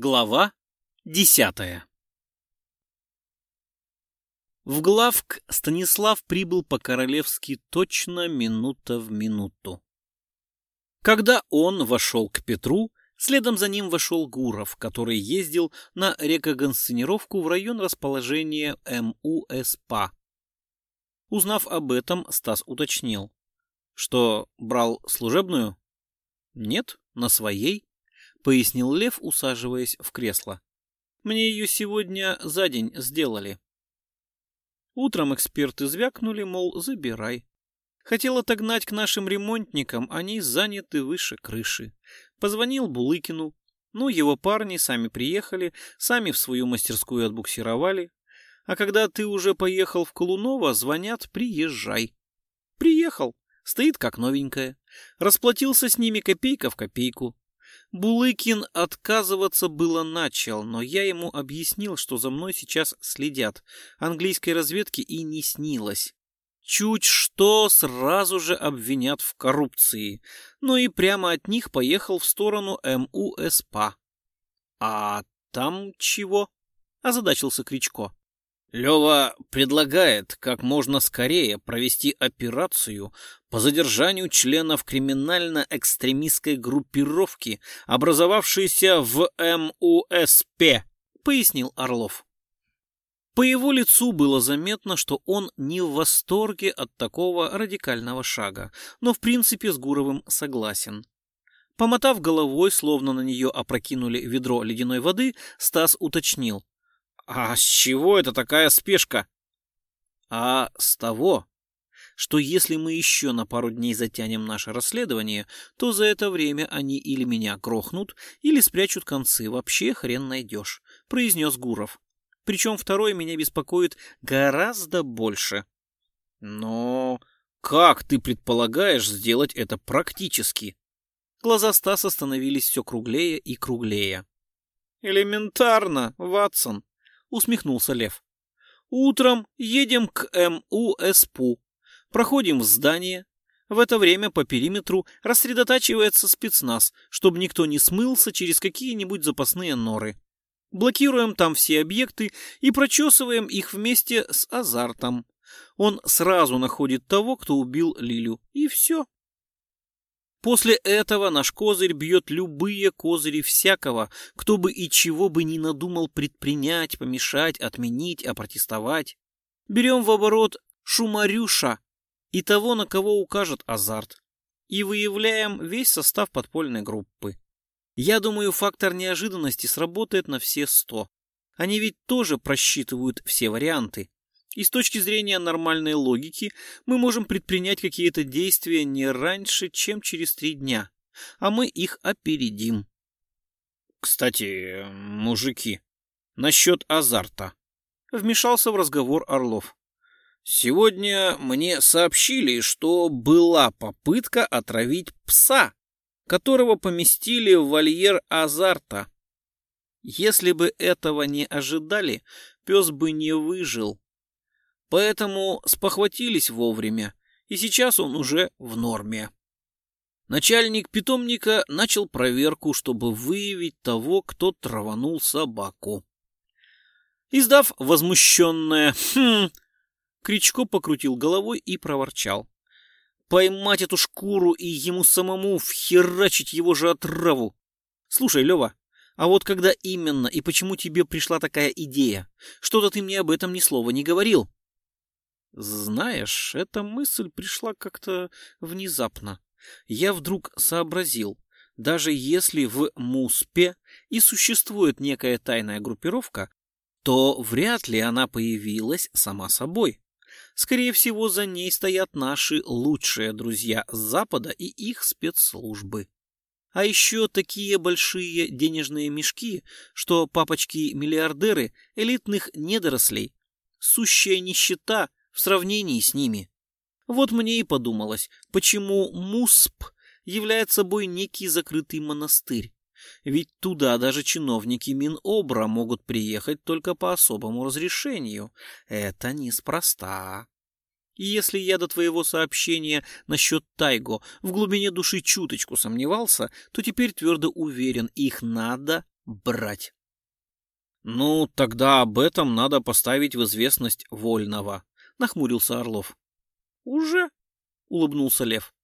Глава десятая В главк Станислав прибыл по-королевски точно минута в минуту. Когда он вошел к Петру, следом за ним вошел Гуров, который ездил на рекогансценировку в район расположения МУСПА. Узнав об этом, Стас уточнил, что брал служебную? Нет, на своей. — пояснил Лев, усаживаясь в кресло. «Мне ее сегодня за день сделали». Утром эксперты звякнули, мол, забирай. Хотел отогнать к нашим ремонтникам, они заняты выше крыши. Позвонил Булыкину. Ну, его парни сами приехали, сами в свою мастерскую отбуксировали. А когда ты уже поехал в Колуново, звонят «приезжай». Приехал. Стоит как новенькая. Расплатился с ними копейка в копейку. Булыкин отказываться было начал, но я ему объяснил, что за мной сейчас следят. Английской разведки и не снилось. Чуть что сразу же обвинят в коррупции. Ну и прямо от них поехал в сторону МУСПА. А там чего? Озадачился Кричко. Лева предлагает как можно скорее провести операцию по задержанию членов криминально-экстремистской группировки, образовавшейся в МУСП, пояснил Орлов. По его лицу было заметно, что он не в восторге от такого радикального шага, но в принципе с Гуровым согласен. Помотав головой, словно на нее опрокинули ведро ледяной воды, Стас уточнил. А с чего это такая спешка? А с того, что если мы еще на пару дней затянем наше расследование, то за это время они или меня грохнут, или спрячут концы, вообще хрен найдешь, произнес Гуров. Причем второй меня беспокоит гораздо больше. Но как ты предполагаешь сделать это практически? Глаза Стаса становились все круглее и круглее. Элементарно, Ватсон усмехнулся Лев. Утром едем к МУСПУ, проходим в здание. В это время по периметру рассредотачивается спецназ, чтобы никто не смылся через какие-нибудь запасные норы. Блокируем там все объекты и прочесываем их вместе с азартом. Он сразу находит того, кто убил Лилю, и все. После этого наш козырь бьет любые козыри всякого, кто бы и чего бы ни надумал предпринять, помешать, отменить, опротестовать. Берем в оборот шумарюша и того, на кого укажет азарт, и выявляем весь состав подпольной группы. Я думаю, фактор неожиданности сработает на все сто. Они ведь тоже просчитывают все варианты. И с точки зрения нормальной логики мы можем предпринять какие-то действия не раньше, чем через три дня, а мы их опередим. Кстати, мужики, насчет азарта. Вмешался в разговор Орлов. Сегодня мне сообщили, что была попытка отравить пса, которого поместили в вольер азарта. Если бы этого не ожидали, пес бы не выжил. Поэтому спохватились вовремя, и сейчас он уже в норме. Начальник питомника начал проверку, чтобы выявить того, кто траванул собаку. Издав возмущенное «Хм!», Кричко покрутил головой и проворчал. «Поймать эту шкуру и ему самому вхерачить его же отраву! Слушай, Лева, а вот когда именно и почему тебе пришла такая идея? Что-то ты мне об этом ни слова не говорил». Знаешь, эта мысль пришла как-то внезапно. Я вдруг сообразил, даже если в МУСПе и существует некая тайная группировка, то вряд ли она появилась сама собой. Скорее всего, за ней стоят наши лучшие друзья с Запада и их спецслужбы. А еще такие большие денежные мешки, что папочки-миллиардеры элитных недорослей, сущая нищета в сравнении с ними. Вот мне и подумалось, почему МУСП является собой некий закрытый монастырь. Ведь туда даже чиновники Минобра могут приехать только по особому разрешению. Это неспроста. И если я до твоего сообщения насчет Тайго в глубине души чуточку сомневался, то теперь твердо уверен, их надо брать. Ну, тогда об этом надо поставить в известность Вольного, нахмурился Орлов. Уже? улыбнулся Лев.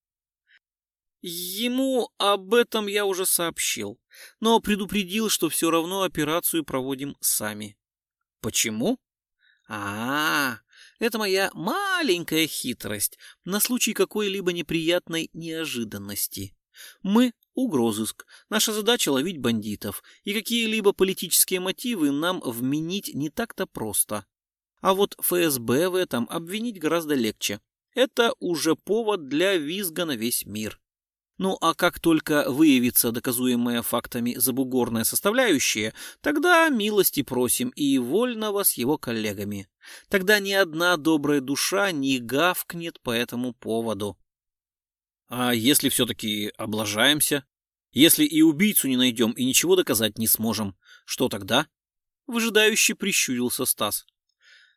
Ему об этом я уже сообщил, но предупредил, что все равно операцию проводим сами. Почему? А, -а, -а это моя маленькая хитрость на случай какой-либо неприятной неожиданности. Мы — угрозыск. Наша задача — ловить бандитов, и какие-либо политические мотивы нам вменить не так-то просто. А вот ФСБ в этом обвинить гораздо легче. Это уже повод для визга на весь мир. Ну а как только выявится доказуемая фактами забугорная составляющая, тогда милости просим и вольного с его коллегами. Тогда ни одна добрая душа не гавкнет по этому поводу. А если все-таки облажаемся? Если и убийцу не найдем и ничего доказать не сможем, что тогда? Выжидающе прищурился Стас.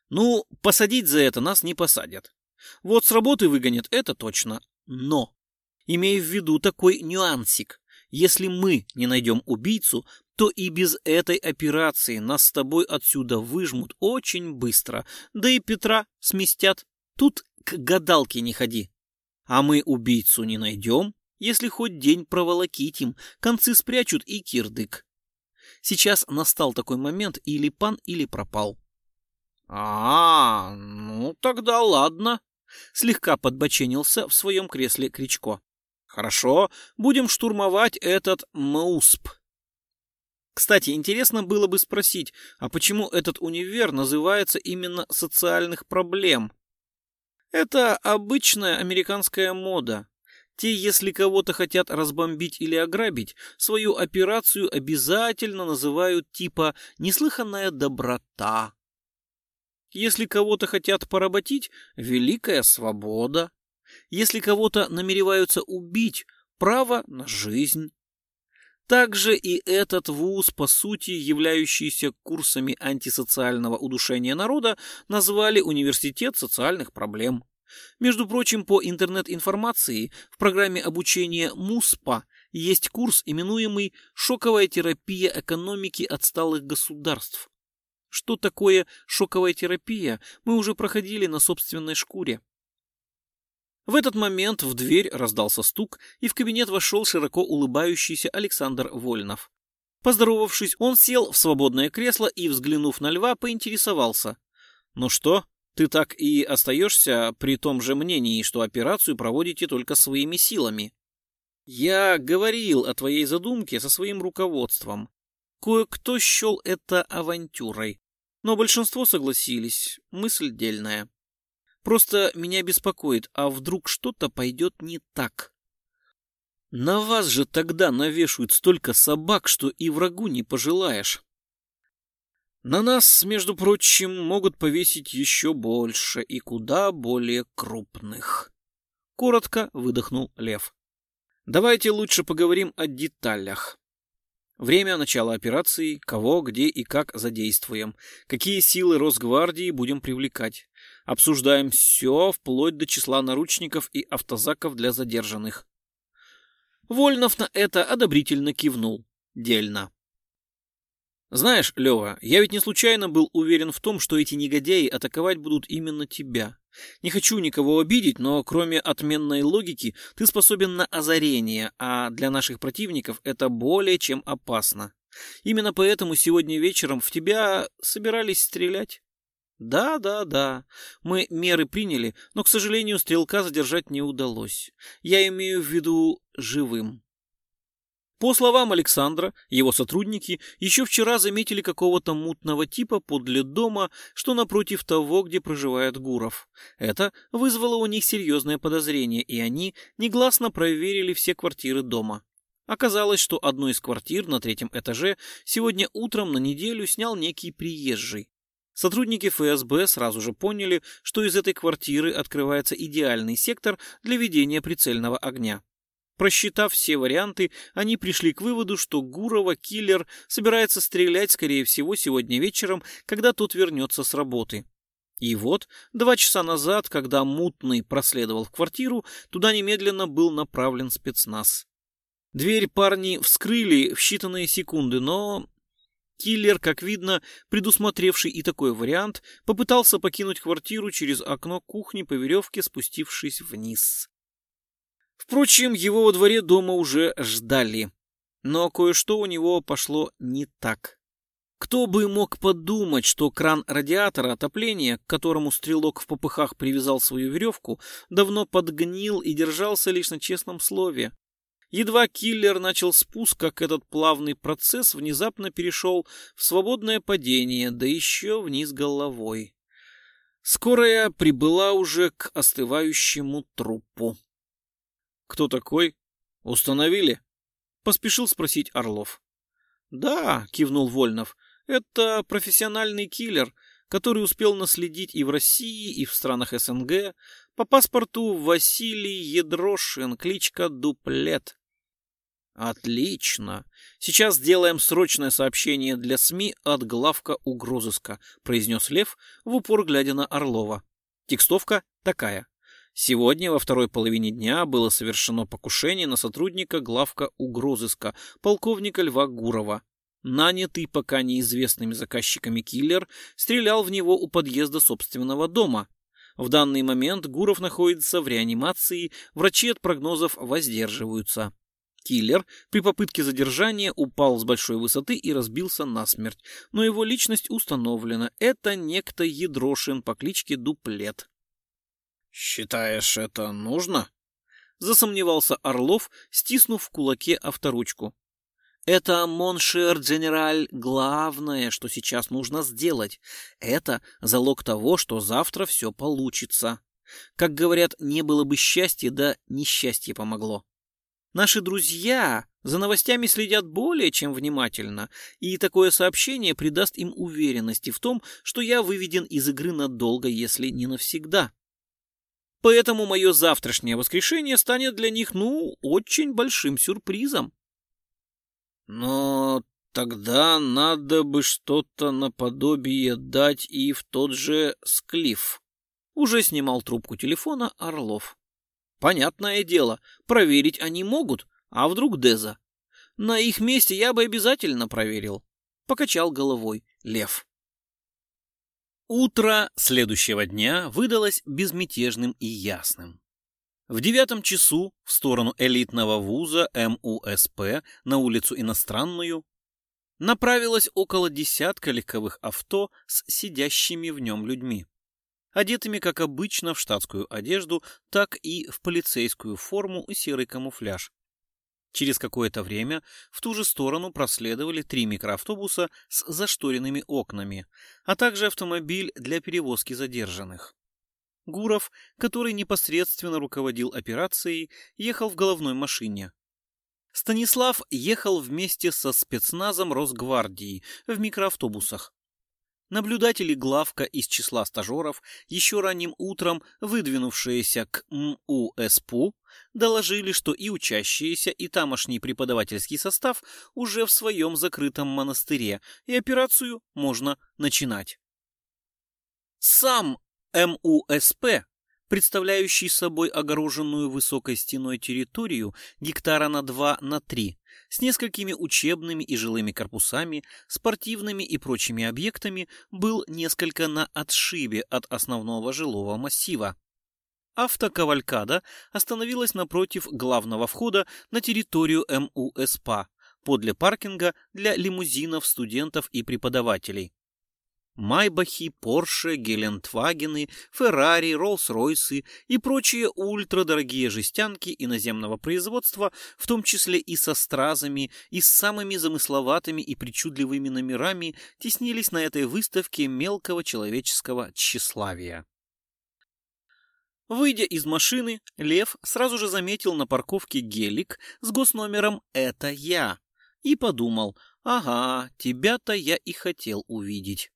Ну, посадить за это нас не посадят. Вот с работы выгонят, это точно. Но имея в виду такой нюансик. Если мы не найдем убийцу, то и без этой операции нас с тобой отсюда выжмут очень быстро, да и Петра сместят. Тут к гадалке не ходи. А мы убийцу не найдем, если хоть день проволокить им, концы спрячут и кирдык. Сейчас настал такой момент, или пан, или пропал. А, -а ну тогда ладно. Слегка подбоченился в своем кресле Кричко. Хорошо, будем штурмовать этот МУСП. Кстати, интересно было бы спросить, а почему этот универ называется именно социальных проблем? Это обычная американская мода. Те, если кого-то хотят разбомбить или ограбить, свою операцию обязательно называют типа «неслыханная доброта». Если кого-то хотят поработить, «великая свобода». Если кого-то намереваются убить, право на жизнь. Также и этот вуз, по сути являющийся курсами антисоциального удушения народа, назвали Университет социальных проблем. Между прочим, по интернет-информации в программе обучения МУСПА есть курс, именуемый «Шоковая терапия экономики отсталых государств». Что такое шоковая терапия, мы уже проходили на собственной шкуре. В этот момент в дверь раздался стук, и в кабинет вошел широко улыбающийся Александр Вольнов. Поздоровавшись, он сел в свободное кресло и, взглянув на льва, поинтересовался. «Ну что, ты так и остаешься при том же мнении, что операцию проводите только своими силами?» «Я говорил о твоей задумке со своим руководством. Кое-кто счел это авантюрой, но большинство согласились. Мысль дельная». Просто меня беспокоит, а вдруг что-то пойдет не так? На вас же тогда навешают столько собак, что и врагу не пожелаешь. На нас, между прочим, могут повесить еще больше и куда более крупных. Коротко выдохнул Лев. Давайте лучше поговорим о деталях. Время начала операции, кого, где и как задействуем, какие силы Росгвардии будем привлекать. Обсуждаем все, вплоть до числа наручников и автозаков для задержанных. Вольнов на это одобрительно кивнул. Дельно. Знаешь, Лева, я ведь не случайно был уверен в том, что эти негодяи атаковать будут именно тебя. Не хочу никого обидеть, но кроме отменной логики, ты способен на озарение, а для наших противников это более чем опасно. Именно поэтому сегодня вечером в тебя собирались стрелять. Да, да, да. Мы меры приняли, но, к сожалению, стрелка задержать не удалось. Я имею в виду живым. По словам Александра, его сотрудники еще вчера заметили какого-то мутного типа подле дома, что напротив того, где проживает Гуров. Это вызвало у них серьезное подозрение, и они негласно проверили все квартиры дома. Оказалось, что одну из квартир на третьем этаже сегодня утром на неделю снял некий приезжий. Сотрудники ФСБ сразу же поняли, что из этой квартиры открывается идеальный сектор для ведения прицельного огня. Просчитав все варианты, они пришли к выводу, что Гурова киллер собирается стрелять, скорее всего, сегодня вечером, когда тот вернется с работы. И вот, два часа назад, когда Мутный проследовал в квартиру, туда немедленно был направлен спецназ. Дверь парни вскрыли в считанные секунды, но Киллер, как видно, предусмотревший и такой вариант, попытался покинуть квартиру через окно кухни по веревке, спустившись вниз. Впрочем, его во дворе дома уже ждали. Но кое-что у него пошло не так. Кто бы мог подумать, что кран радиатора отопления, к которому стрелок в попыхах привязал свою веревку, давно подгнил и держался лишь на честном слове. Едва киллер начал спуск, как этот плавный процесс внезапно перешел в свободное падение, да еще вниз головой. Скорая прибыла уже к остывающему трупу. «Кто такой? Установили?» — поспешил спросить Орлов. «Да», — кивнул Вольнов, — «это профессиональный киллер, который успел наследить и в России, и в странах СНГ. По паспорту Василий Едрошин, кличка Дуплет. Отлично. Сейчас сделаем срочное сообщение для СМИ от главка угрозыска, произнес Лев, в упор глядя на Орлова. Текстовка такая. Сегодня во второй половине дня было совершено покушение на сотрудника главка угрозыска, полковника Льва Гурова. Нанятый пока неизвестными заказчиками киллер стрелял в него у подъезда собственного дома. В данный момент Гуров находится в реанимации, врачи от прогнозов воздерживаются. Киллер при попытке задержания упал с большой высоты и разбился насмерть, но его личность установлена. Это некто Едрошин по кличке Дуплет. «Считаешь, это нужно?» — засомневался Орлов, стиснув в кулаке авторучку. Это, mon cher général, главное, что сейчас нужно сделать. Это залог того, что завтра все получится. Как говорят, не было бы счастья, да несчастье помогло. Наши друзья за новостями следят более чем внимательно, и такое сообщение придаст им уверенности в том, что я выведен из игры надолго, если не навсегда. Поэтому мое завтрашнее воскрешение станет для них, ну, очень большим сюрпризом. Но тогда надо бы что-то наподобие дать и в тот же склиф. Уже снимал трубку телефона Орлов. Понятное дело, проверить они могут, а вдруг Деза? На их месте я бы обязательно проверил. Покачал головой Лев. Утро следующего дня выдалось безмятежным и ясным. В девятом часу в сторону элитного вуза МУСП на улицу Иностранную направилось около десятка легковых авто с сидящими в нем людьми, одетыми как обычно в штатскую одежду, так и в полицейскую форму и серый камуфляж. Через какое-то время в ту же сторону проследовали три микроавтобуса с зашторенными окнами, а также автомобиль для перевозки задержанных. Гуров, который непосредственно руководил операцией, ехал в головной машине. Станислав ехал вместе со спецназом Росгвардии в микроавтобусах. Наблюдатели главка из числа стажеров, еще ранним утром выдвинувшиеся к МУСПУ, доложили, что и учащиеся, и тамошний преподавательский состав уже в своем закрытом монастыре, и операцию можно начинать. Сам МУСП, представляющий собой огороженную высокой стеной территорию гектара на 2 на 3, с несколькими учебными и жилыми корпусами, спортивными и прочими объектами, был несколько на отшибе от основного жилого массива. Автокавалькада остановилась напротив главного входа на территорию МУСПА, подле паркинга для лимузинов, студентов и преподавателей. Майбахи, Порше, Гелендвагены, Феррари, Роллс-Ройсы и прочие ультрадорогие жестянки иноземного производства, в том числе и со стразами, и с самыми замысловатыми и причудливыми номерами, теснились на этой выставке мелкого человеческого тщеславия. Выйдя из машины, Лев сразу же заметил на парковке гелик с госномером «Это я» и подумал, ага, тебя-то я и хотел увидеть.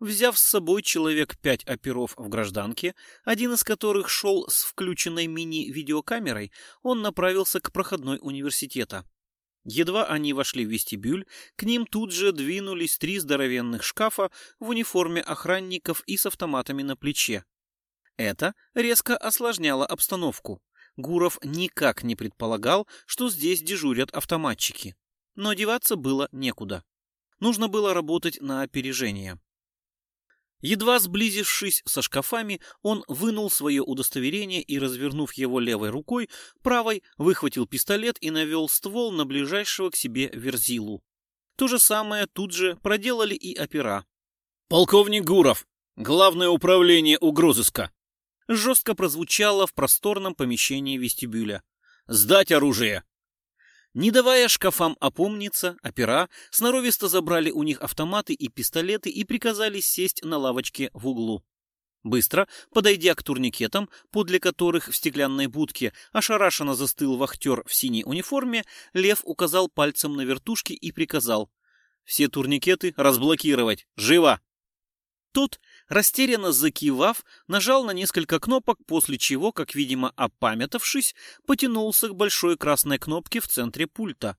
Взяв с собой человек пять оперов в гражданке, один из которых шел с включенной мини-видеокамерой, он направился к проходной университета. Едва они вошли в вестибюль, к ним тут же двинулись три здоровенных шкафа в униформе охранников и с автоматами на плече. Это резко осложняло обстановку. Гуров никак не предполагал, что здесь дежурят автоматчики. Но деваться было некуда. Нужно было работать на опережение. Едва сблизившись со шкафами, он вынул свое удостоверение и, развернув его левой рукой, правой выхватил пистолет и навел ствол на ближайшего к себе верзилу. То же самое тут же проделали и опера. «Полковник Гуров, главное управление угрозыска!» Жестко прозвучало в просторном помещении вестибюля. «Сдать оружие!» Не давая шкафам опомниться, опера сноровисто забрали у них автоматы и пистолеты и приказали сесть на лавочке в углу. Быстро, подойдя к турникетам, подле которых в стеклянной будке ошарашенно застыл вахтер в синей униформе, Лев указал пальцем на вертушки и приказал «Все турникеты разблокировать! Живо!» Тот растерянно закивав, нажал на несколько кнопок, после чего, как видимо опамятовшись, потянулся к большой красной кнопке в центре пульта.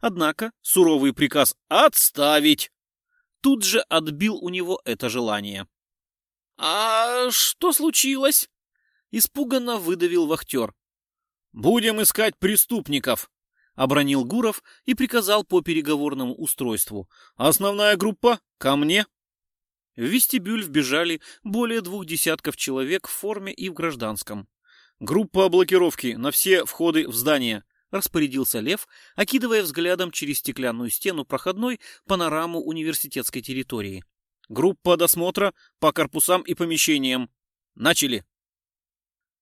Однако суровый приказ «Отставить!» тут же отбил у него это желание. «А что случилось?» — испуганно выдавил вахтер. «Будем искать преступников», — обронил Гуров и приказал по переговорному устройству. «Основная группа — ко мне». В вестибюль вбежали более двух десятков человек в форме и в гражданском. «Группа блокировки на все входы в здание», — распорядился Лев, окидывая взглядом через стеклянную стену проходной панораму университетской территории. «Группа досмотра по корпусам и помещениям. Начали!»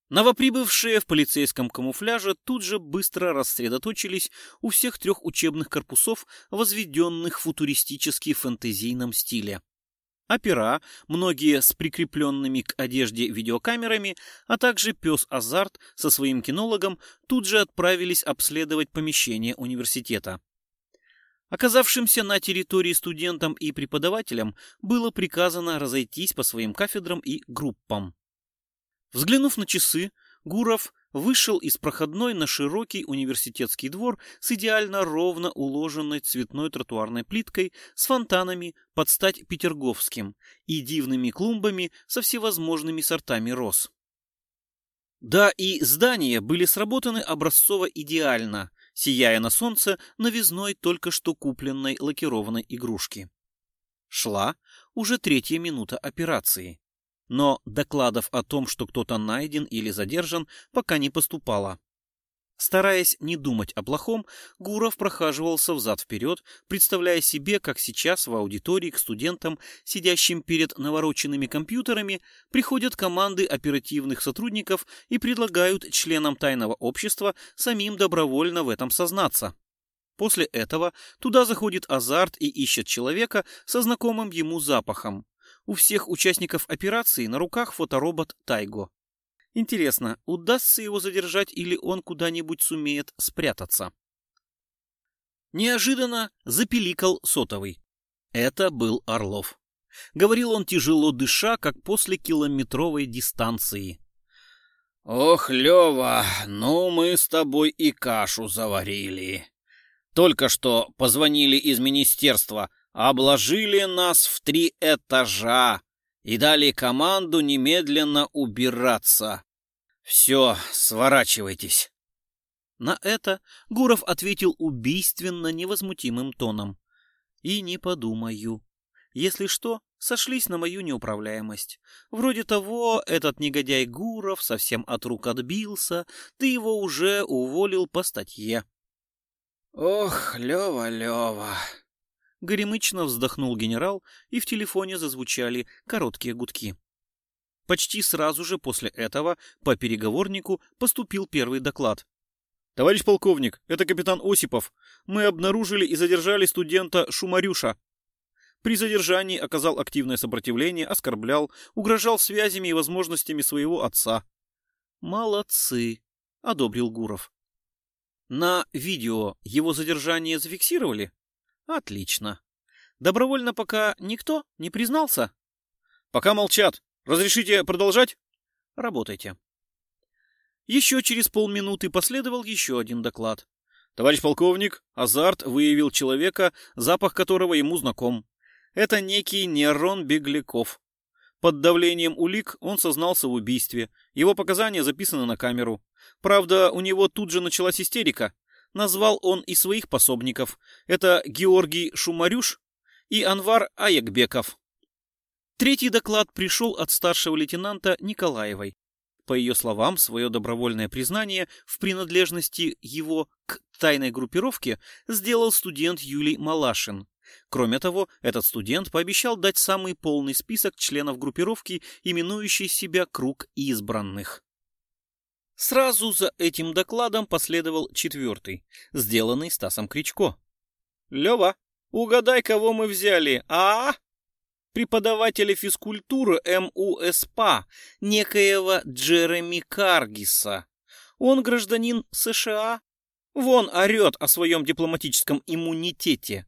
Новоприбывшие в полицейском камуфляже тут же быстро рассредоточились у всех трех учебных корпусов, возведенных в футуристически фэнтезийном стиле опера, многие с прикрепленными к одежде видеокамерами, а также пес Азарт со своим кинологом тут же отправились обследовать помещение университета. Оказавшимся на территории студентам и преподавателям было приказано разойтись по своим кафедрам и группам. Взглянув на часы, Гуров вышел из проходной на широкий университетский двор с идеально ровно уложенной цветной тротуарной плиткой с фонтанами под стать петерговским и дивными клумбами со всевозможными сортами роз. Да, и здания были сработаны образцово идеально, сияя на солнце новизной только что купленной лакированной игрушки. Шла уже третья минута операции но докладов о том, что кто-то найден или задержан, пока не поступало. Стараясь не думать о плохом, Гуров прохаживался взад-вперед, представляя себе, как сейчас в аудитории к студентам, сидящим перед навороченными компьютерами, приходят команды оперативных сотрудников и предлагают членам тайного общества самим добровольно в этом сознаться. После этого туда заходит азарт и ищет человека со знакомым ему запахом. У всех участников операции на руках фоторобот Тайго. Интересно, удастся его задержать или он куда-нибудь сумеет спрятаться? Неожиданно запеликал сотовый. Это был Орлов. Говорил он тяжело дыша, как после километровой дистанции. «Ох, Лева, ну мы с тобой и кашу заварили. Только что позвонили из министерства, обложили нас в три этажа и дали команду немедленно убираться. Все, сворачивайтесь. На это Гуров ответил убийственно невозмутимым тоном. И не подумаю. Если что, сошлись на мою неуправляемость. Вроде того, этот негодяй Гуров совсем от рук отбился, ты его уже уволил по статье. Ох, Лева, Лева, Горемычно вздохнул генерал, и в телефоне зазвучали короткие гудки. Почти сразу же после этого по переговорнику поступил первый доклад. «Товарищ полковник, это капитан Осипов. Мы обнаружили и задержали студента Шумарюша. При задержании оказал активное сопротивление, оскорблял, угрожал связями и возможностями своего отца». «Молодцы», — одобрил Гуров. «На видео его задержание зафиксировали?» Отлично. Добровольно пока никто не признался? Пока молчат. Разрешите продолжать? Работайте. Еще через полминуты последовал еще один доклад. Товарищ полковник, Азарт выявил человека, запах которого ему знаком. Это некий Нерон Бегляков. Под давлением улик он сознался в убийстве. Его показания записаны на камеру. Правда, у него тут же началась истерика. Назвал он и своих пособников. Это Георгий Шумарюш и Анвар Аякбеков. Третий доклад пришел от старшего лейтенанта Николаевой. По ее словам, свое добровольное признание в принадлежности его к тайной группировке сделал студент Юлий Малашин. Кроме того, этот студент пообещал дать самый полный список членов группировки, именующей себя «Круг избранных». Сразу за этим докладом последовал четвертый, сделанный Стасом Кричко. «Лева, угадай, кого мы взяли, а?» Преподавателя физкультуры МУСПА, некоего Джереми Каргиса. Он гражданин США. Вон орет о своем дипломатическом иммунитете.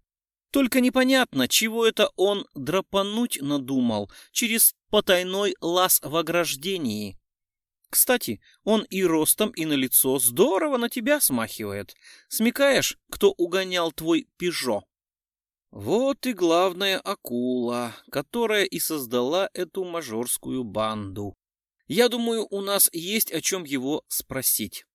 Только непонятно, чего это он драпануть надумал через потайной лаз в ограждении. Кстати, он и ростом, и на лицо здорово на тебя смахивает. Смекаешь, кто угонял твой пижо? Вот и главная акула, которая и создала эту мажорскую банду. Я думаю, у нас есть о чем его спросить.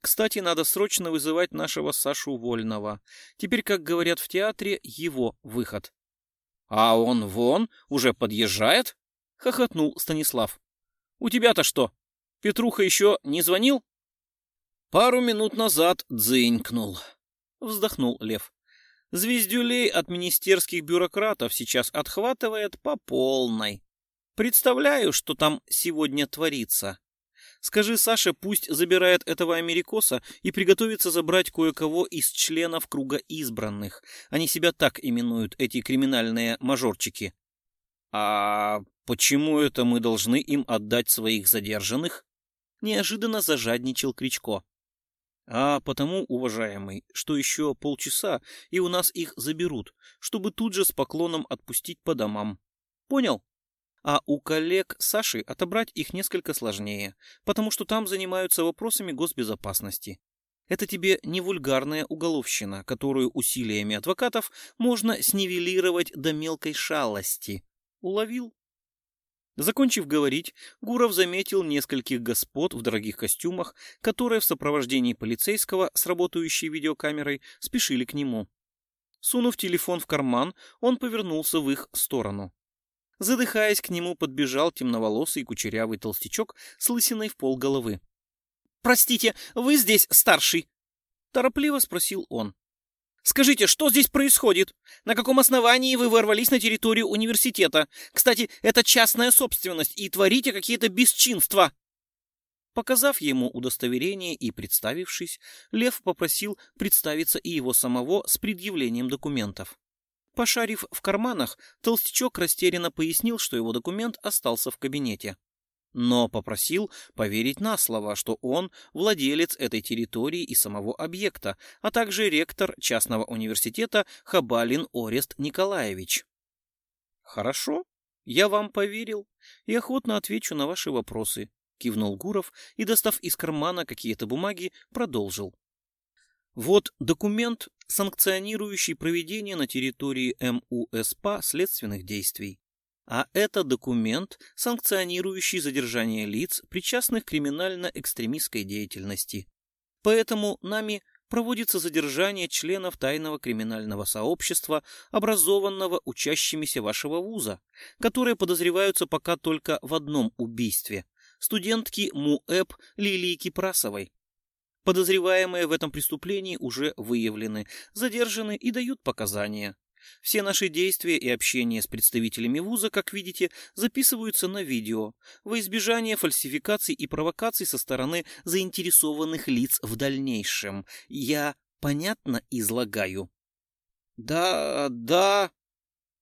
Кстати, надо срочно вызывать нашего Сашу Вольного. Теперь, как говорят в театре, его выход. — А он вон, уже подъезжает? — хохотнул Станислав. — У тебя-то что, Петруха еще не звонил? Пару минут назад дзынькнул. Вздохнул Лев. Звездюлей от министерских бюрократов сейчас отхватывает по полной. Представляю, что там сегодня творится. Скажи Саше, пусть забирает этого америкоса и приготовится забрать кое-кого из членов круга избранных. Они себя так именуют, эти криминальные мажорчики. А почему это мы должны им отдать своих задержанных? Неожиданно зажадничал Кричко. А потому, уважаемый, что еще полчаса, и у нас их заберут, чтобы тут же с поклоном отпустить по домам. Понял? А у коллег Саши отобрать их несколько сложнее, потому что там занимаются вопросами госбезопасности. Это тебе не вульгарная уголовщина, которую усилиями адвокатов можно снивелировать до мелкой шалости. Уловил? Закончив говорить, Гуров заметил нескольких господ в дорогих костюмах, которые в сопровождении полицейского с работающей видеокамерой спешили к нему. Сунув телефон в карман, он повернулся в их сторону. Задыхаясь, к нему подбежал темноволосый кучерявый толстячок с лысиной в пол головы. «Простите, вы здесь старший?» Торопливо спросил он. Скажите, что здесь происходит? На каком основании вы ворвались на территорию университета? Кстати, это частная собственность, и творите какие-то бесчинства!» Показав ему удостоверение и представившись, Лев попросил представиться и его самого с предъявлением документов. Пошарив в карманах, толстячок растерянно пояснил, что его документ остался в кабинете но попросил поверить на слово, что он владелец этой территории и самого объекта, а также ректор частного университета Хабалин Орест Николаевич. «Хорошо, я вам поверил и охотно отвечу на ваши вопросы», — кивнул Гуров и, достав из кармана какие-то бумаги, продолжил. Вот документ, санкционирующий проведение на территории МУСПА следственных действий а это документ, санкционирующий задержание лиц, причастных к криминально-экстремистской деятельности. Поэтому нами проводится задержание членов тайного криминального сообщества, образованного учащимися вашего вуза, которые подозреваются пока только в одном убийстве – студентки МУЭП Лилии Кипрасовой. Подозреваемые в этом преступлении уже выявлены, задержаны и дают показания. Все наши действия и общение с представителями вуза, как видите, записываются на видео, во избежание фальсификаций и провокаций со стороны заинтересованных лиц в дальнейшем. Я понятно излагаю? Да, да,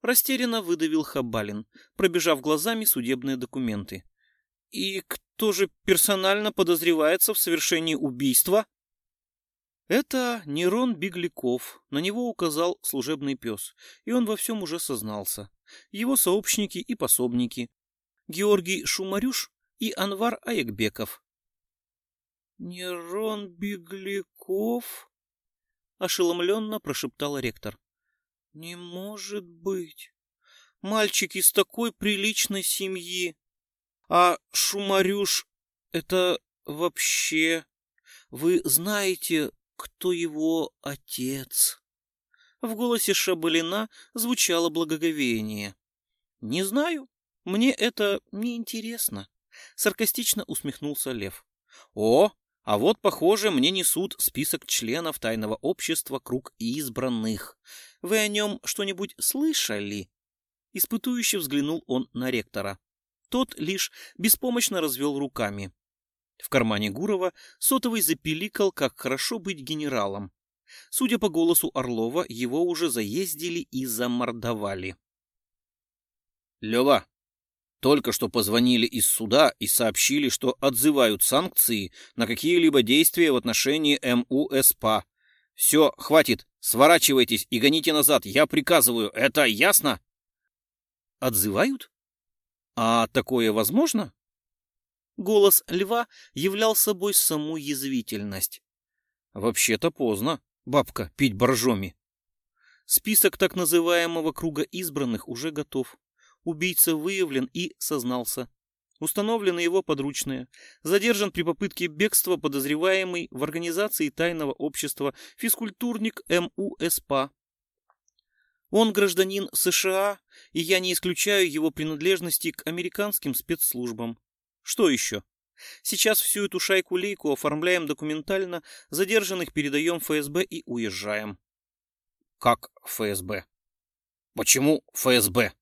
растерянно выдавил Хабалин, пробежав глазами судебные документы. И кто же персонально подозревается в совершении убийства? Это Нерон Бегляков, на него указал служебный пес, и он во всем уже сознался. Его сообщники и пособники. Георгий Шумарюш и Анвар Аякбеков. «Нерон Бегляков?» — ошеломленно прошептал ректор. «Не может быть! Мальчик из такой приличной семьи! А Шумарюш — это вообще... Вы знаете, кто его отец. В голосе Шабалина звучало благоговение. «Не знаю. Мне это не интересно», — саркастично усмехнулся Лев. «О, а вот, похоже, мне несут список членов тайного общества «Круг избранных». Вы о нем что-нибудь слышали?» Испытующе взглянул он на ректора. Тот лишь беспомощно развел руками. В кармане Гурова сотовый запиликал, как хорошо быть генералом. Судя по голосу Орлова, его уже заездили и замордовали. «Лева, только что позвонили из суда и сообщили, что отзывают санкции на какие-либо действия в отношении МУСПА. Все, хватит, сворачивайтесь и гоните назад, я приказываю, это ясно?» «Отзывают? А такое возможно?» Голос льва являл собой саму язвительность. «Вообще-то поздно, бабка, пить боржоми». Список так называемого круга избранных уже готов. Убийца выявлен и сознался. Установлены его подручные. Задержан при попытке бегства подозреваемый в организации тайного общества физкультурник МУСПА. Он гражданин США, и я не исключаю его принадлежности к американским спецслужбам. Что еще? Сейчас всю эту шайку-лейку оформляем документально, задержанных передаем ФСБ и уезжаем. Как ФСБ? Почему ФСБ?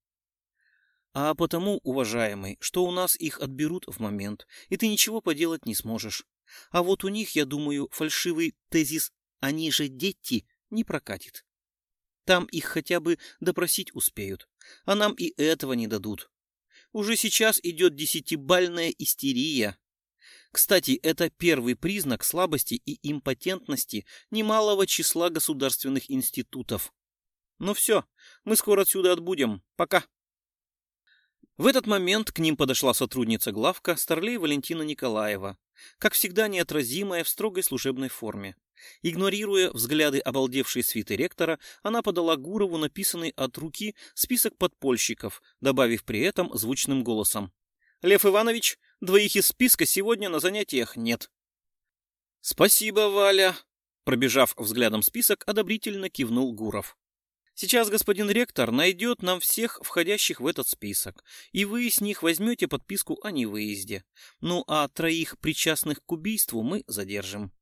А потому, уважаемый, что у нас их отберут в момент, и ты ничего поделать не сможешь. А вот у них, я думаю, фальшивый тезис «они же дети» не прокатит. Там их хотя бы допросить успеют, а нам и этого не дадут. Уже сейчас идет десятибальная истерия. Кстати, это первый признак слабости и импотентности немалого числа государственных институтов. Ну все, мы скоро отсюда отбудем. Пока. В этот момент к ним подошла сотрудница главка Старлей Валентина Николаева, как всегда неотразимая в строгой служебной форме. Игнорируя взгляды обалдевшей свиты ректора, она подала Гурову написанный от руки список подпольщиков, добавив при этом звучным голосом. «Лев Иванович, двоих из списка сегодня на занятиях нет». «Спасибо, Валя», — пробежав взглядом список, одобрительно кивнул Гуров. Сейчас господин ректор найдет нам всех входящих в этот список, и вы с них возьмете подписку о невыезде. Ну а троих причастных к убийству мы задержим.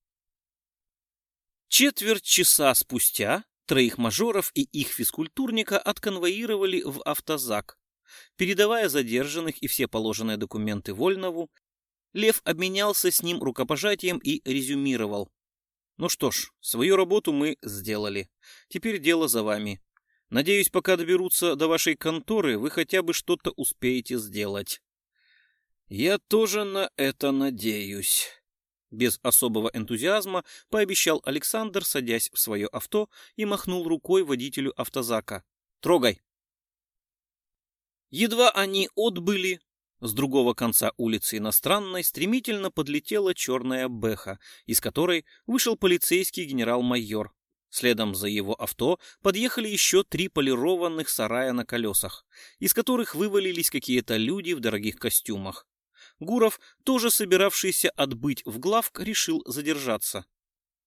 Четверть часа спустя троих мажоров и их физкультурника отконвоировали в автозак. Передавая задержанных и все положенные документы Вольнову, Лев обменялся с ним рукопожатием и резюмировал. «Ну что ж, свою работу мы сделали. Теперь дело за вами. Надеюсь, пока доберутся до вашей конторы, вы хотя бы что-то успеете сделать». «Я тоже на это надеюсь». Без особого энтузиазма пообещал Александр, садясь в свое авто и махнул рукой водителю автозака. «Трогай!» Едва они отбыли, с другого конца улицы Иностранной стремительно подлетела черная бэха, из которой вышел полицейский генерал-майор. Следом за его авто подъехали еще три полированных сарая на колесах, из которых вывалились какие-то люди в дорогих костюмах. Гуров, тоже собиравшийся отбыть в главк, решил задержаться.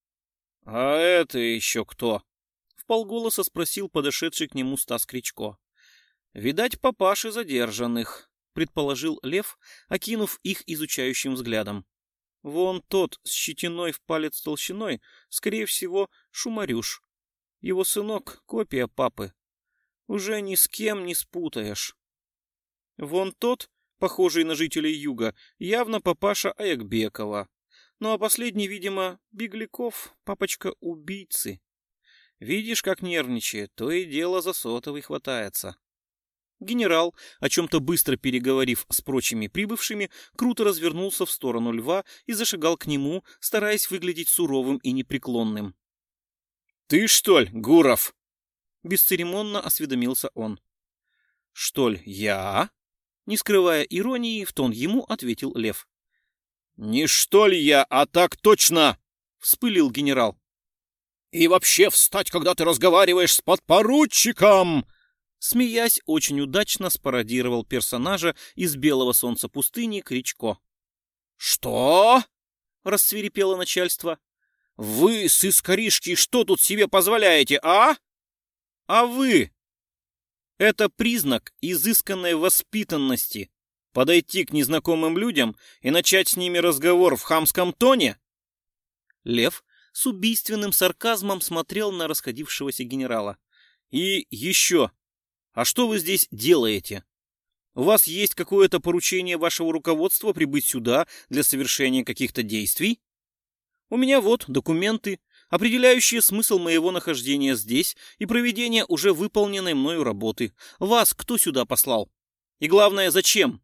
— А это еще кто? — В полголоса спросил подошедший к нему Стас Кричко. — Видать, папаши задержанных, — предположил Лев, окинув их изучающим взглядом. Вон тот с щетиной в палец толщиной, скорее всего, шумарюш. Его сынок — копия папы. Уже ни с кем не спутаешь. Вон тот похожий на жителей юга, явно папаша Аякбекова. Ну а последний, видимо, Бегляков, папочка убийцы. Видишь, как нервничает, то и дело за сотовый хватается. Генерал, о чем-то быстро переговорив с прочими прибывшими, круто развернулся в сторону льва и зашагал к нему, стараясь выглядеть суровым и непреклонным. — Ты, что ли, Гуров? — бесцеремонно осведомился он. — Что ли, я? Не скрывая иронии, в тон ему ответил Лев. «Не что ли я, а так точно!» — вспылил генерал. «И вообще встать, когда ты разговариваешь с подпоручиком!» Смеясь, очень удачно спародировал персонажа из «Белого солнца пустыни» Кричко. «Что?» — расцвирепело начальство. «Вы, сыскаришки, что тут себе позволяете, а?» А вы? Это признак изысканной воспитанности. Подойти к незнакомым людям и начать с ними разговор в хамском тоне? Лев с убийственным сарказмом смотрел на расходившегося генерала. И еще. А что вы здесь делаете? У вас есть какое-то поручение вашего руководства прибыть сюда для совершения каких-то действий? У меня вот документы, определяющие смысл моего нахождения здесь и проведения уже выполненной мною работы. Вас кто сюда послал? И главное, зачем?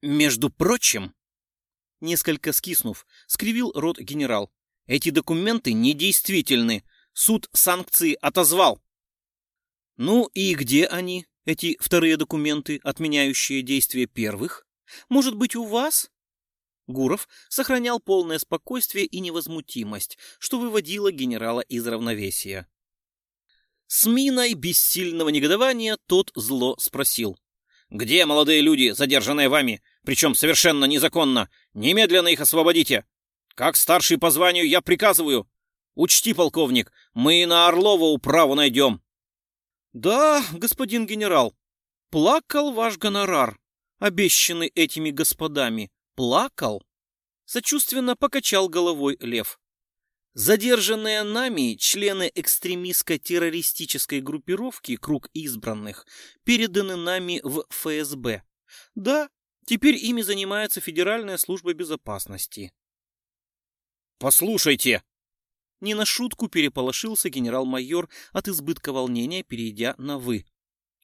Между прочим, несколько скиснув, скривил рот генерал. Эти документы недействительны. Суд санкции отозвал. Ну и где они, эти вторые документы, отменяющие действие первых? Может быть, у вас? Гуров сохранял полное спокойствие и невозмутимость, что выводило генерала из равновесия. С миной бессильного негодования тот зло спросил. «Где молодые люди, задержанные вами, причем совершенно незаконно? Немедленно их освободите! Как старший по званию я приказываю! Учти, полковник, мы и на Орлова управу найдем!» «Да, господин генерал, плакал ваш гонорар, обещанный этими господами, плакал?» Сочувственно покачал головой Лев. Задержанные нами члены экстремистско-террористической группировки «Круг избранных» переданы нами в ФСБ. Да, теперь ими занимается Федеральная служба безопасности. «Послушайте!» Не на шутку переполошился генерал-майор от избытка волнения, перейдя на «вы».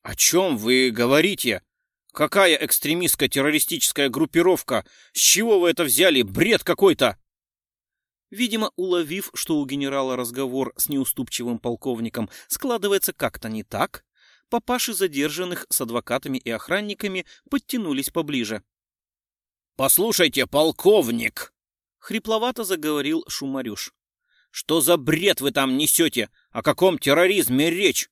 «О чем вы говорите? Какая экстремистско-террористическая группировка? С чего вы это взяли? Бред какой-то!» Видимо, уловив, что у генерала разговор с неуступчивым полковником складывается как-то не так, папаши задержанных с адвокатами и охранниками подтянулись поближе. «Послушайте, полковник!» — хрипловато заговорил Шумарюш. «Что за бред вы там несете? О каком терроризме речь?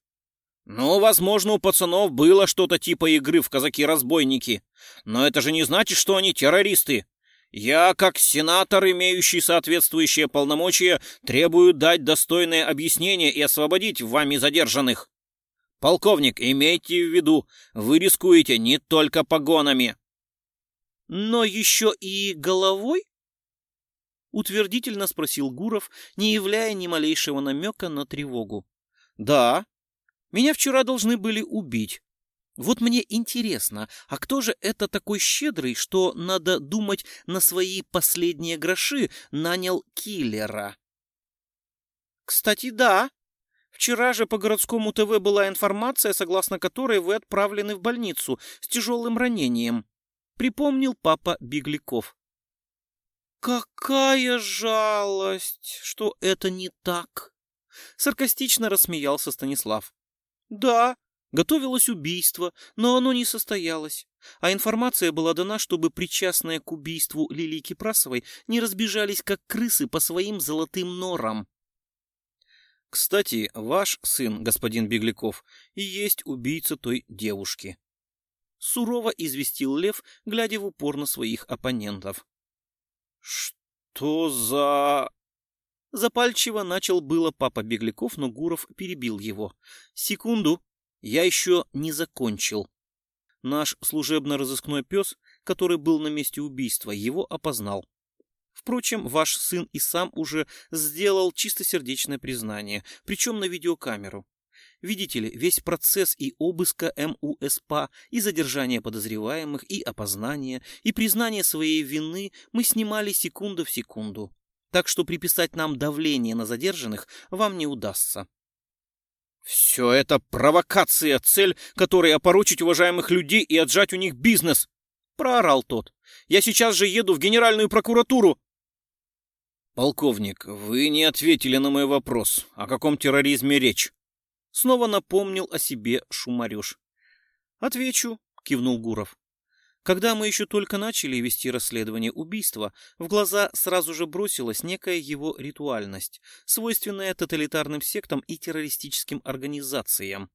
Ну, возможно, у пацанов было что-то типа игры в казаки-разбойники. Но это же не значит, что они террористы. Я, как сенатор, имеющий соответствующие полномочия, требую дать достойное объяснение и освободить вами задержанных. Полковник, имейте в виду, вы рискуете не только погонами. Но еще и головой? Утвердительно спросил Гуров, не являя ни малейшего намека на тревогу. Да, меня вчера должны были убить. Вот мне интересно, а кто же это такой щедрый, что, надо думать, на свои последние гроши нанял киллера? Кстати, да. Вчера же по городскому ТВ была информация, согласно которой вы отправлены в больницу с тяжелым ранением. Припомнил папа Бегляков. Какая жалость, что это не так. Саркастично рассмеялся Станислав. Да, Готовилось убийство, но оно не состоялось. А информация была дана, чтобы причастные к убийству Лилии Кипрасовой не разбежались, как крысы, по своим золотым норам. Кстати, ваш сын, господин Бегляков, и есть убийца той девушки. Сурово известил Лев, глядя в упор на своих оппонентов. Что за... Запальчиво начал было папа Бегляков, но Гуров перебил его. Секунду, я еще не закончил. Наш служебно-розыскной пес, который был на месте убийства, его опознал. Впрочем, ваш сын и сам уже сделал чистосердечное признание, причем на видеокамеру. Видите ли, весь процесс и обыска МУСПА, и задержания подозреваемых, и опознания, и признание своей вины мы снимали секунду в секунду. Так что приписать нам давление на задержанных вам не удастся. Все это провокация, цель которой опорочить уважаемых людей и отжать у них бизнес. Проорал тот. Я сейчас же еду в генеральную прокуратуру. Полковник, вы не ответили на мой вопрос. О каком терроризме речь? Снова напомнил о себе Шумарюш. Отвечу, кивнул Гуров. Когда мы еще только начали вести расследование убийства, в глаза сразу же бросилась некая его ритуальность, свойственная тоталитарным сектам и террористическим организациям.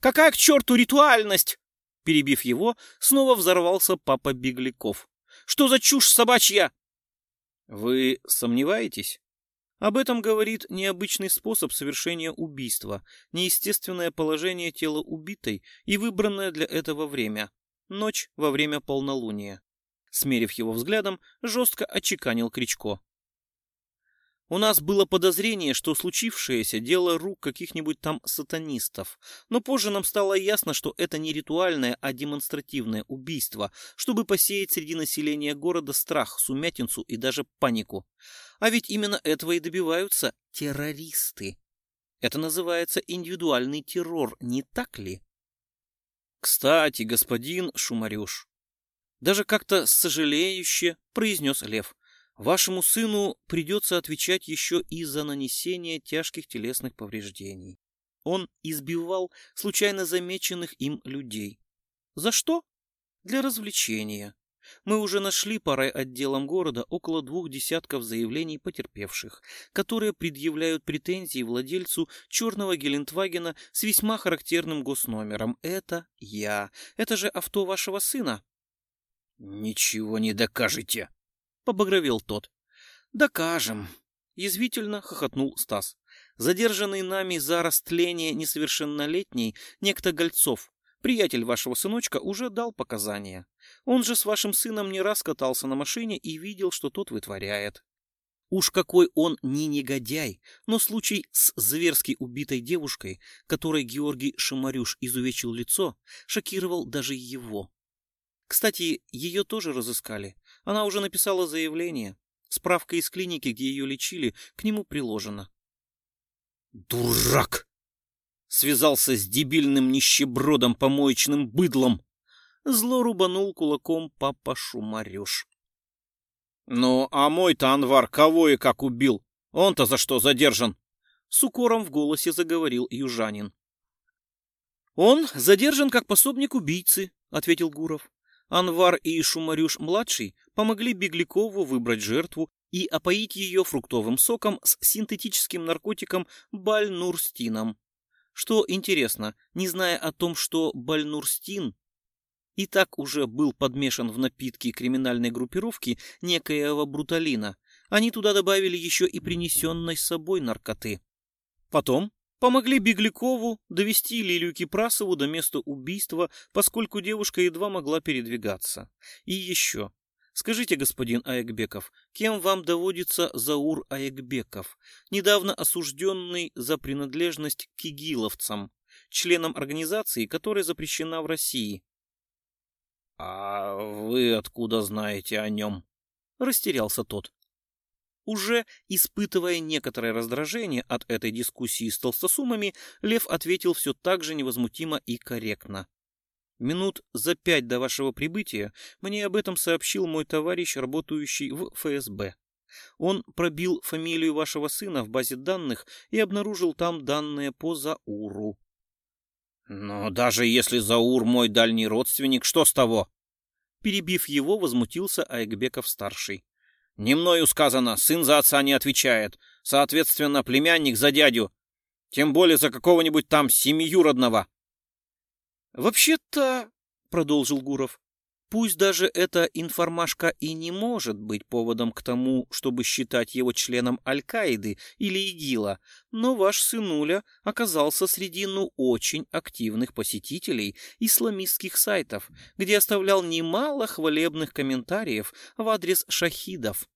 «Какая к черту ритуальность?» Перебив его, снова взорвался папа Бегляков. «Что за чушь собачья?» «Вы сомневаетесь?» Об этом говорит необычный способ совершения убийства, неестественное положение тела убитой и выбранное для этого время – ночь во время полнолуния. Смерив его взглядом, жестко очеканил Кричко. У нас было подозрение, что случившееся дело рук каких-нибудь там сатанистов, но позже нам стало ясно, что это не ритуальное, а демонстративное убийство, чтобы посеять среди населения города страх, сумятицу и даже панику. А ведь именно этого и добиваются террористы. Это называется индивидуальный террор, не так ли? Кстати, господин Шумарюш, даже как-то сожалеюще произнес Лев. Вашему сыну придется отвечать еще и за нанесение тяжких телесных повреждений. Он избивал случайно замеченных им людей. За что? Для развлечения. Мы уже нашли по райотделам города около двух десятков заявлений потерпевших, которые предъявляют претензии владельцу черного Гелендвагена с весьма характерным госномером. Это я. Это же авто вашего сына. Ничего не докажете, — побагровел тот. «Докажем!» — язвительно хохотнул Стас. «Задержанный нами за растление несовершеннолетней некто Гольцов, приятель вашего сыночка, уже дал показания. Он же с вашим сыном не раз катался на машине и видел, что тот вытворяет. Уж какой он не негодяй, но случай с зверски убитой девушкой, которой Георгий Шамарюш изувечил лицо, шокировал даже его. Кстати, ее тоже разыскали. Она уже написала заявление. Справка из клиники, где ее лечили, к нему приложена. «Дурак!» Связался с дебильным нищебродом помоечным быдлом. Зло рубанул кулаком папа Шумарюш. «Ну, а мой-то Анвар кого и как убил? Он-то за что задержан?» С укором в голосе заговорил южанин. «Он задержан как пособник убийцы», — ответил Гуров. Анвар и Шумарюш-младший помогли Беглякову выбрать жертву и опоить ее фруктовым соком с синтетическим наркотиком бальнурстином. Что интересно, не зная о том, что бальнурстин и так уже был подмешан в напитки криминальной группировки некоего бруталина, они туда добавили еще и принесенной с собой наркоты. Потом Помогли Беглякову довести Лилию Кипрасову до места убийства, поскольку девушка едва могла передвигаться. И еще. Скажите, господин Аекбеков, кем вам доводится Заур Аекбеков, недавно осужденный за принадлежность к игиловцам, членам организации, которая запрещена в России? — А вы откуда знаете о нем? — растерялся тот. Уже испытывая некоторое раздражение от этой дискуссии с толстосумами, Лев ответил все так же невозмутимо и корректно. Минут за пять до вашего прибытия мне об этом сообщил мой товарищ, работающий в ФСБ. Он пробил фамилию вашего сына в базе данных и обнаружил там данные по Зауру. Но даже если Заур мой дальний родственник, что с того? Перебив его, возмутился Айкбеков-старший. Не мною сказано, сын за отца не отвечает, соответственно, племянник за дядю, тем более за какого-нибудь там семиюродного. «Вообще-то», — продолжил Гуров, Пусть даже эта информашка и не может быть поводом к тому, чтобы считать его членом Аль-Каиды или ИГИЛа, но ваш сынуля оказался среди ну очень активных посетителей исламистских сайтов, где оставлял немало хвалебных комментариев в адрес шахидов.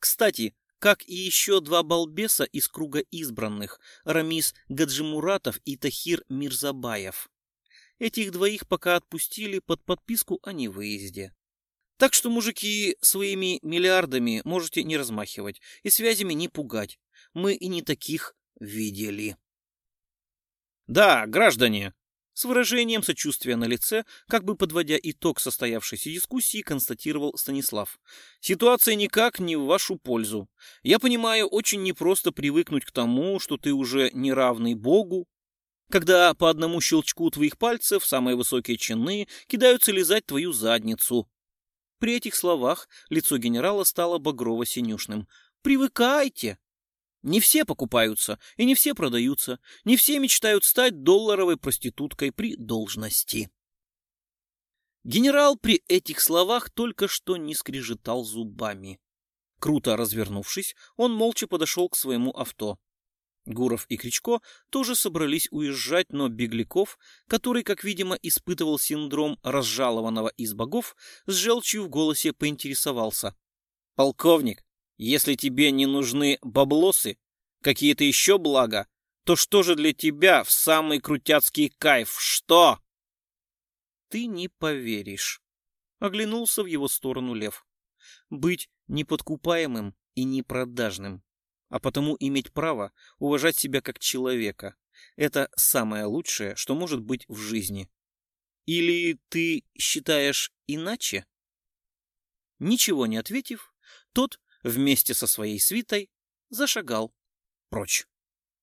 Кстати, как и еще два балбеса из круга избранных, Рамис Гаджимуратов и Тахир Мирзабаев. Этих двоих пока отпустили под подписку о невыезде. Так что, мужики, своими миллиардами можете не размахивать и связями не пугать. Мы и не таких видели. Да, граждане, с выражением сочувствия на лице, как бы подводя итог состоявшейся дискуссии, констатировал Станислав. «Ситуация никак не в вашу пользу. Я понимаю, очень непросто привыкнуть к тому, что ты уже не равный Богу, когда по одному щелчку твоих пальцев самые высокие чины кидаются лизать твою задницу. При этих словах лицо генерала стало багрово-синюшным. «Привыкайте!» Не все покупаются и не все продаются, не все мечтают стать долларовой проституткой при должности. Генерал при этих словах только что не скрежетал зубами. Круто развернувшись, он молча подошел к своему авто. Гуров и Кричко тоже собрались уезжать, но Бегляков, который, как видимо, испытывал синдром разжалованного из богов, с желчью в голосе поинтересовался. «Полковник, если тебе не нужны баблосы, какие-то еще блага, то что же для тебя в самый крутяцкий кайф? Что?» «Ты не поверишь», — оглянулся в его сторону Лев. «Быть неподкупаемым и непродажным а потому иметь право уважать себя как человека. Это самое лучшее, что может быть в жизни. Или ты считаешь иначе? Ничего не ответив, тот вместе со своей свитой зашагал прочь.